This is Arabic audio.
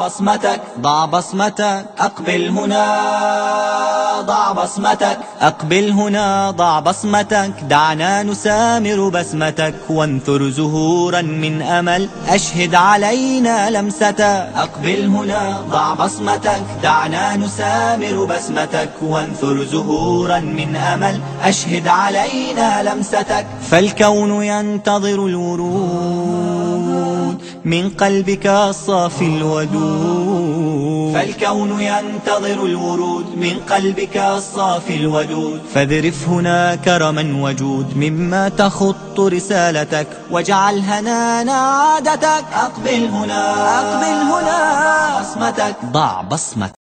بصمتك. ضع بصمتك. أقبل هنا. ضع بصمتك. أقبل هنا. ضع بصمتك. دعنا نسامر بسمتك وانثر زهورا من أمل. أشهد علينا لمستك. أقبل هنا. ضع بصمتك. دعنا نسامر بسمتك وانثر زهورا من أمل. أشهد علينا لمستك. فالكون ينتظر الورود. من قلبك الصافي الودود. فالكون ينتظر الورود. من قلبك الصافي الودود. فاذرف هنا كرما وجود. مما تخط رسالتك. واجعل هنانا عادتك. أقبل هنا. أقبل هنا. بصمتك. ضع بصمتك.